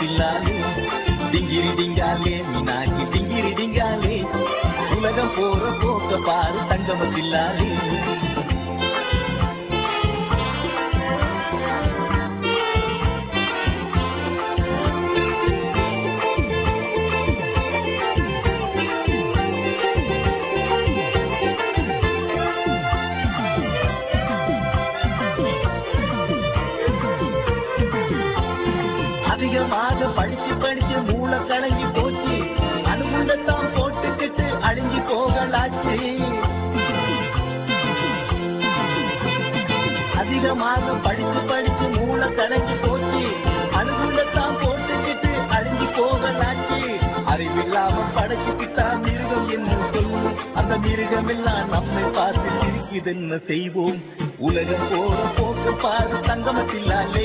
பின்னாலே திங்கிரி திங்காலே மீனாக்கி திங்கிரி திங்காலே. உலகம் போற போக்க பாரு தங்கம பின்னாலே அதிகமாக படிச்சு படிச்சு மூளை கலங்கி போச்சு. அனுகுண்டத்தான் போட்டுக்கிட்டு அழிஞ்சு போகலாச்சு. அதிகமாக படிச்சு படிச்சு மூளை கலங்கி போச்சு. அனுகுண்டத்தான் போட்டுக்கிட்டு அழிஞ்சு போகலாச்சு. அறிவில்லாம படைச்சுக்கிட்டா மிருகம் என்ன சொல்லும் அந்த மிருகம் எல்லாம் நம்மை பார்த்து சிரிக்குதுன்னு செய்வோம். உலகம் போற போக்கு பாரு தங்கமத்தில்லாலே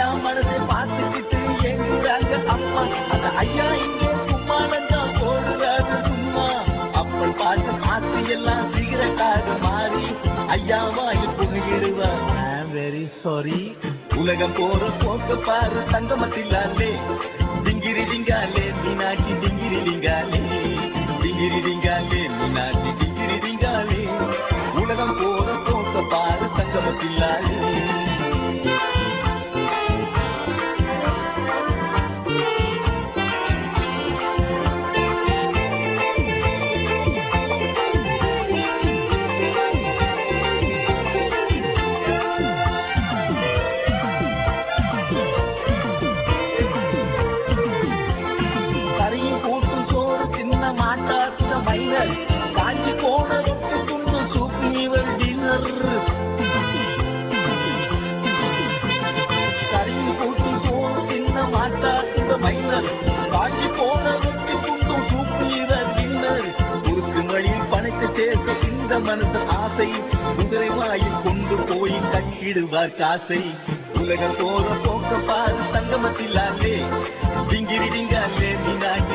ஐயா மனதை பார்த்துக்கிட்டு எங்கிறாங்க அம்மா. அந்த ஐயா இங்கே சும்மா எல்லாம் போடுறாரு சும்மா. அப்பன் பார்த்து பார்த்து எல்லாம் சிகரெட்டாக மாறி ஐயாவாய் புகையிடுவார் வெரி சாரி உலகம் போற போக்க பாரு தங்கமத்தில்லாலே டிங்கிரி டிங்காலே மீனாட்சி டிங்கிரி டிங்காலே. டிங்கிரி டிங்காலே மீனாட்சி டிங்கிரி டிங்காலே. உலகம் போற போக்க பாரு தங்கமத்தில்லாலே மனுஷன் ஆசை. குதிரை வாயில் கொண்டு போய் கட்டிடுவார் காசை. உலகம் போற போக்க பாரு சங்கமத்தில்லாலே டிங்கிரி டிங்காலே மீனாட்சி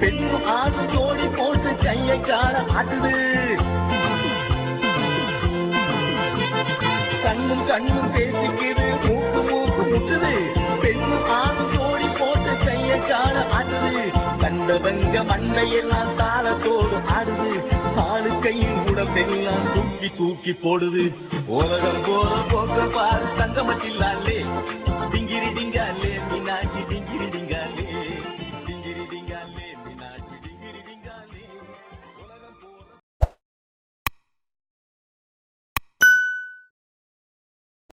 பெண்ணும் ஆணும் ஜோடி போட்டு கையை கால ஆட்டுது. கண்ணும் கண்ணும் பேசிக்குது மூக்கு மூக்கு முட்டுது. பெண்ணும் ஆணும் ஜோடி போட்டு கையை கால ஆட்டுது கண்டவங்க மண்ணையெல்லாம் தாளத்தோடு ஆடுது. காலு கையில் உடம்பெல்லாம் தூக்கி தூக்கி போடுது. உலகம் போற போக்க பாரு தங்கமட்டில்லாலே